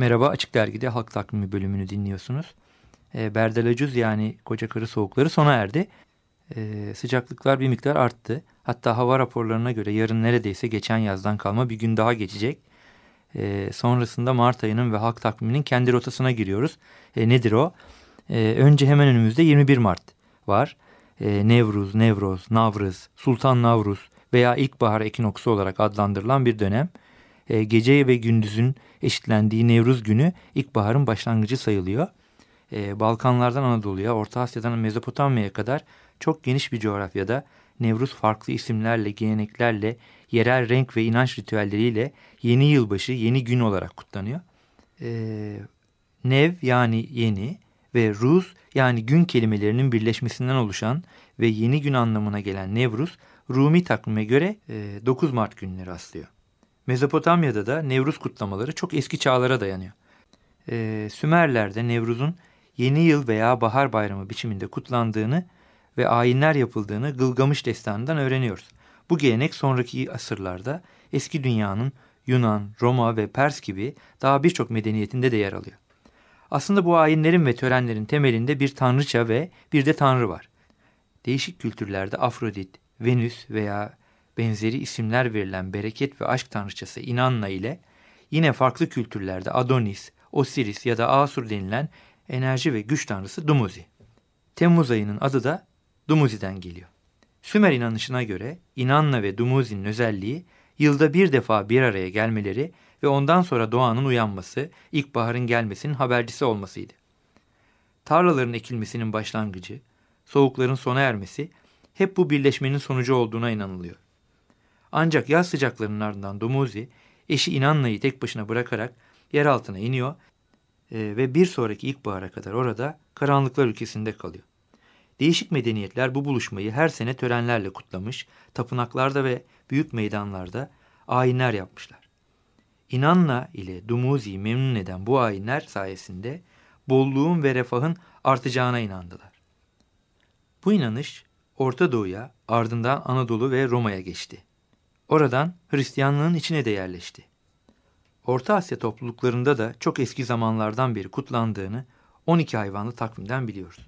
Merhaba Açık Dergi'de Halk Takvimi bölümünü dinliyorsunuz. E, Berdelacuz yani koca karı soğukları sona erdi. E, sıcaklıklar bir miktar arttı. Hatta hava raporlarına göre yarın neredeyse geçen yazdan kalma bir gün daha geçecek. E, sonrasında Mart ayının ve halk takviminin kendi rotasına giriyoruz. E, nedir o? E, önce hemen önümüzde 21 Mart var. E, Nevruz, Nevroz, Navrız, Sultan Navruz veya ilkbahar ekinoksu olarak adlandırılan bir dönem. E, gece ve gündüzün eşitlendiği Nevruz günü ilkbaharın başlangıcı sayılıyor. E, Balkanlardan Anadolu'ya, Orta Asya'dan Mezopotamya'ya kadar çok geniş bir coğrafyada Nevruz farklı isimlerle, geleneklerle, yerel renk ve inanç ritüelleriyle yeni yılbaşı, yeni gün olarak kutlanıyor. E, Nev yani yeni ve Ruz yani gün kelimelerinin birleşmesinden oluşan ve yeni gün anlamına gelen Nevruz, Rumi takvime göre e, 9 Mart gününe rastlıyor. Mezopotamya'da da Nevruz kutlamaları çok eski çağlara dayanıyor. Ee, Sümerler'de Nevruz'un yeni yıl veya bahar bayramı biçiminde kutlandığını ve ayinler yapıldığını Gılgamış destanından öğreniyoruz. Bu gelenek sonraki asırlarda eski dünyanın Yunan, Roma ve Pers gibi daha birçok medeniyetinde de yer alıyor. Aslında bu ayinlerin ve törenlerin temelinde bir tanrıça ve bir de tanrı var. Değişik kültürlerde Afrodit, Venüs veya benzeri isimler verilen bereket ve aşk tanrıçası Inanna ile yine farklı kültürlerde Adonis, Osiris ya da Asur denilen enerji ve güç tanrısı Dumuzi. Temmuz ayının adı da Dumuzi'den geliyor. Sümer inanışına göre Inanna ve Dumuzi'nin özelliği yılda bir defa bir araya gelmeleri ve ondan sonra doğanın uyanması, ilkbaharın gelmesinin habercisi olmasıydı. Tarlaların ekilmesinin başlangıcı, soğukların sona ermesi hep bu birleşmenin sonucu olduğuna inanılıyor. Ancak yaz sıcaklarının ardından Dumuzi eşi İnanna'yı tek başına bırakarak yer altına iniyor e, ve bir sonraki ilkbahara kadar orada karanlıklar ülkesinde kalıyor. Değişik medeniyetler bu buluşmayı her sene törenlerle kutlamış, tapınaklarda ve büyük meydanlarda ayinler yapmışlar. İnanna ile Dumuzi'yi memnun eden bu ayinler sayesinde bolluğun ve refahın artacağına inandılar. Bu inanış Orta Doğu'ya ardından Anadolu ve Roma'ya geçti. Oradan Hristiyanlığın içine de yerleşti. Orta Asya topluluklarında da çok eski zamanlardan beri kutlandığını 12 hayvanlı takvimden biliyoruz.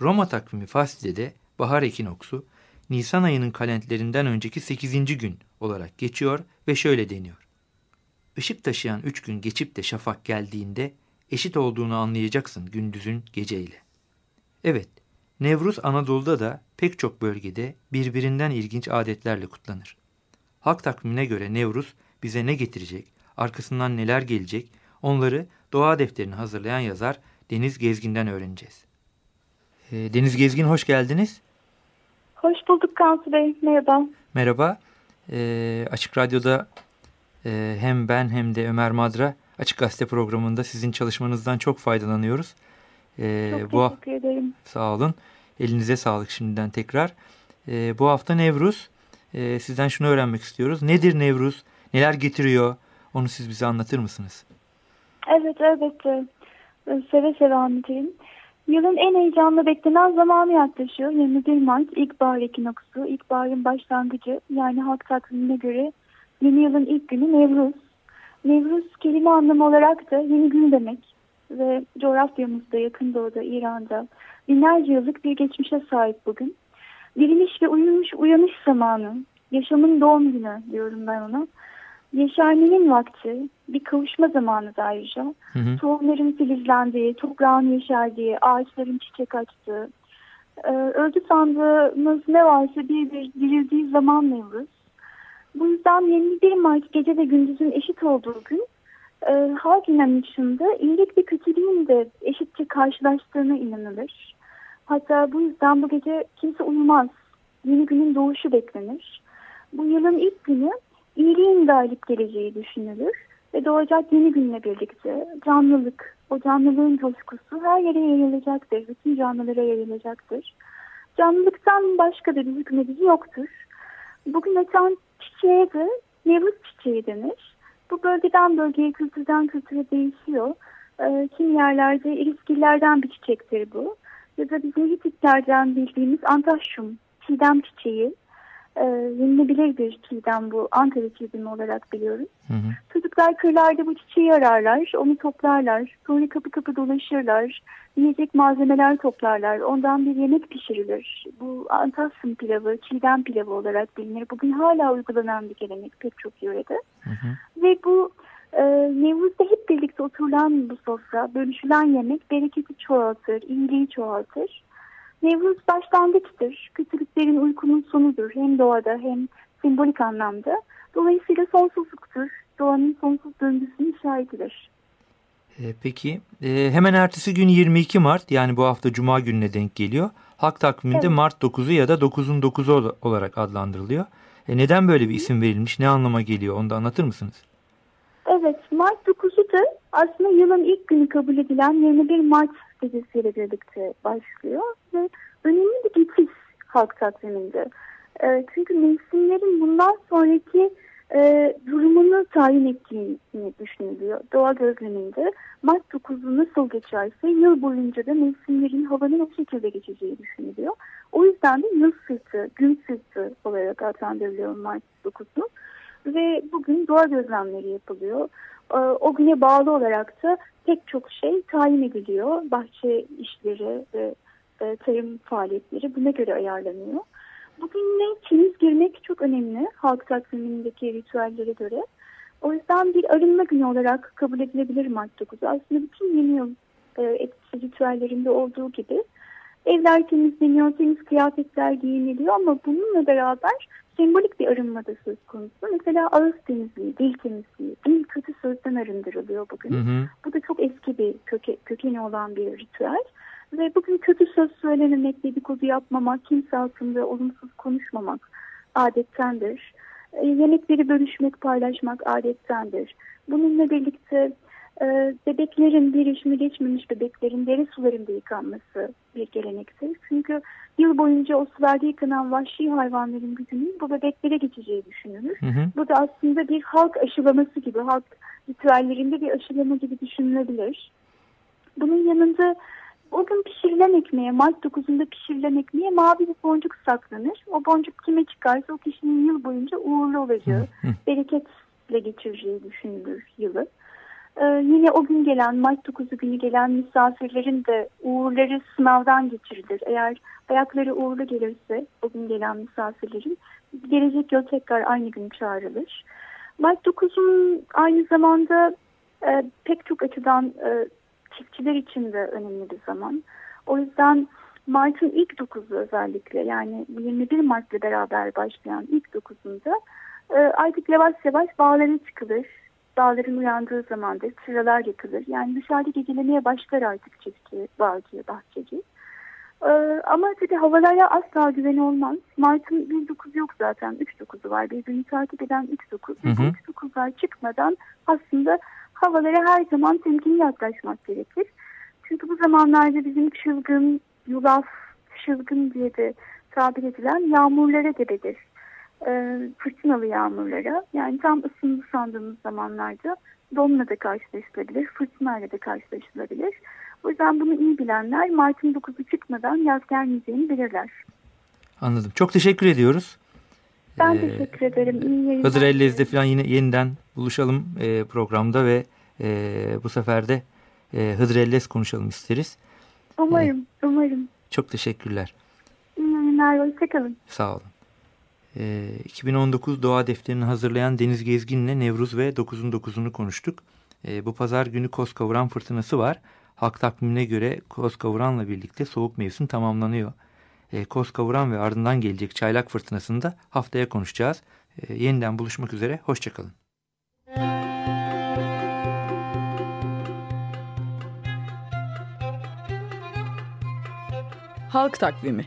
Roma takvimi Faslide'de bahar ekinoksu Nisan ayının kalentlerinden önceki 8. gün olarak geçiyor ve şöyle deniyor. Işık taşıyan üç gün geçip de şafak geldiğinde eşit olduğunu anlayacaksın gündüzün geceyle. Evet, Nevruz Anadolu'da da pek çok bölgede birbirinden ilginç adetlerle kutlanır. Halk takvimine göre Nevruz bize ne getirecek, arkasından neler gelecek onları doğa defterini hazırlayan yazar Deniz Gezgin'den öğreneceğiz. E, Deniz Gezgin hoş geldiniz. Hoş bulduk Kansu Bey. Merhaba. Merhaba. E, Açık Radyo'da e, hem ben hem de Ömer Madra Açık Gazete programında sizin çalışmanızdan çok faydalanıyoruz. E, çok bu, teşekkür ederim. Sağ olun. Elinize sağlık şimdiden tekrar. E, bu hafta Nevruz e, sizden şunu öğrenmek istiyoruz. Nedir Nevruz? Neler getiriyor? Onu siz bize anlatır mısınız? Evet elbette. Seve seve anlatayım. Yılın en heyecanlı beklenen zamanı yaklaşıyor. 21 Mart ilkbahar ekinoksu, ilkbaharın başlangıcı yani halk takvimine göre yeni yılın ilk günü Nevruz. Nevruz kelime anlamı olarak da yeni gün demek ve coğrafyamızda yakın doğuda İran'da binlerce yıllık bir geçmişe sahip bugün dirilmiş ve uyumuş uyanış zamanı, yaşamın doğum günü diyorum ben ona. Yeşermenin vakti, bir kavuşma zamanı da ayrıca. Hı hı. Tohumların filizlendiği, toprağın yeşerdiği, ağaçların çiçek açtığı, ee, öldü sandığımız ne varsa bir bir dirildiği zaman mıyız? Bu yüzden 21 Mart gece ve gündüzün eşit olduğu gün e, halk inanışında iyilik ve kötülüğün de eşitçe karşılaştığına inanılır. Hatta bu yüzden bu gece kimse uyumaz. Yeni günün doğuşu beklenir. Bu yılın ilk günü iyiliğin galip geleceği düşünülür. ve doğacak yeni günle birlikte canlılık, o canlılığın coşkusu her yere yayılacaktır. Bütün canlılara yayılacaktır. Canlılıktan başka bir hükmedici yoktur. Bugün açan çiçeğe de Nevruz çiçeği denir. Bu bölgeden bölgeye, kültürden kültüre değişiyor. E, kimi yerlerde iriskillerden bir çiçektir bu. Ya da bizim Hititlerden bildiğimiz antaşyum, çiğdem çiçeği e, yenilebilir bir çiğdem bu. Ankara çiğdemi olarak biliyoruz. Hı hı. Çocuklar kırlarda bu çiçeği ararlar, onu toplarlar. Sonra kapı kapı dolaşırlar. Yiyecek malzemeler toplarlar. Ondan bir yemek pişirilir. Bu antasyum pilavı, çiğdem pilavı olarak bilinir. Bugün hala uygulanan bir gelenek pek çok yörede. Hı hı. Ve bu e, Nevruz'da hep birlikte oturulan bu sofra, bölüşülen yemek bereketi çoğaltır, iyiliği çoğaltır. Nevruz başlangıçtır. Kötülüklerin uykunun sonudur. Hem doğada hem sembolik anlamda. Dolayısıyla sonsuzluktur. Doğanın sonsuz döngüsünün işaretidir. E, peki e, hemen ertesi gün 22 Mart yani bu hafta Cuma gününe denk geliyor. Halk takviminde evet. Mart 9'u ya da 9'un 9'u olarak adlandırılıyor. E, neden böyle bir isim verilmiş? Ne anlama geliyor? Onu da anlatır mısınız? Evet, Mart 9'u da aslında yılın ilk günü kabul edilen 21 Mart gecesiyle birlikte başlıyor ve önemli bir geçiş halk takviminde. E, çünkü mevsimlerin bundan sonraki e, durumunu tayin ettiğini düşünülüyor. Doğa gözleminde Mart 9'u nasıl geçerse yıl boyunca da mevsimlerin havanın o şekilde geçeceği düşünülüyor. O yüzden de yıl sırtı, gün sırtı olarak adlandırılıyor Mart 9'u. Ve bugün doğa gözlemleri yapılıyor. E, o güne bağlı olarak da pek çok şey tayin ediliyor. Bahçe işleri ve e, tarım faaliyetleri buna göre ayarlanıyor. Bugün temiz girmek çok önemli halk takvimindeki ritüellere göre. O yüzden bir arınma günü olarak kabul edilebilir Mart 9. Aslında bütün yeni yıl e, etkisi ritüellerinde olduğu gibi evler temizleniyor, temiz kıyafetler giyiniliyor ama bununla beraber sembolik bir arınma da söz konusu. Mesela ağız temizliği, dil temizliği, dil kötü sözden arındırılıyor bugün. Hı hı. Bu da çok eski bir köke, kökeni olan bir ritüel. Ve bugün kötü söz söylememek, dedikodu yapmamak, kimse hakkında olumsuz konuşmamak adettendir. E, yemekleri bölüşmek, paylaşmak adettendir. Bununla birlikte e, bebeklerin, bir yaşını geçmemiş bebeklerin dere sularında yıkanması bir gelenektir. Çünkü yıl boyunca o sularda yıkanan vahşi hayvanların gücünün bu bebeklere geçeceği düşünülür. Hı hı. Bu da aslında bir halk aşılaması gibi, halk ritüellerinde bir aşılama gibi düşünülebilir. Bunun yanında o gün pişirilen ekmeğe, Mart 9'unda pişirilen ekmeğe mavi bir boncuk saklanır. O boncuk kime çıkarsa o kişinin yıl boyunca uğurlu olacağı, bereketle geçireceği düşünülür yılı. Ee, yine o gün gelen, Mart 9'u günü gelen misafirlerin de uğurları sınavdan geçirilir. Eğer ayakları uğurlu gelirse o gün gelen misafirlerin gelecek yıl tekrar aynı gün çağrılır. Mart 9'un aynı zamanda e, pek çok açıdan e, çiftçiler için de önemli bir zaman. O yüzden Mart'ın ilk dokuzu özellikle yani 21 Mart'la beraber başlayan ilk dokuzunda e, artık yavaş yavaş bağlara çıkılır. Dağların uyandığı zamandır sıralar yakılır. Yani dışarıda gecelemeye başlar artık çiftçi, bağcı, bahçeci. Ee, ama tabii havalara asla güveni olmaz. Mart'ın bir dokuz yok zaten. Üç dokuzu var. Birbirini takip eden üç dokuz. Hı hı. Üç dokuzlar çıkmadan aslında havalara her zaman temkinli yaklaşmak gerekir. Çünkü bu zamanlarda bizim çılgın, yulaf, çılgın diye de tabir edilen yağmurlara gebedir. E, fırtınalı yağmurlara. Yani tam ısındı sandığımız zamanlarda donla da karşılaşılabilir, fırtınayla da karşılaşılabilir. O yüzden bunu iyi bilenler Mart'ın 9'u çıkmadan yaz gelmeyeceğini bilirler. Anladım. Çok teşekkür ediyoruz. Ben ee, teşekkür ederim. İyi yayınlar. Hızır Ellez'de falan yine yeniden buluşalım e, programda ve e, bu sefer de e, Hızır Ellez konuşalım isteriz. Umarım, ee, umarım. Çok teşekkürler. İyi yayınlar, hoşçakalın. Sağ olun. E, 2019 Doğa Defterini hazırlayan Deniz Gezgin'le Nevruz ve 9'un 9'unu konuştuk. E, bu pazar günü Koskavuran fırtınası var. Halk takvimine göre Koskavuran'la birlikte soğuk mevsim tamamlanıyor. E, Koskavuran ve ardından gelecek çaylak fırtınasını da haftaya konuşacağız. Yeniden buluşmak üzere, hoşçakalın. Halk Takvimi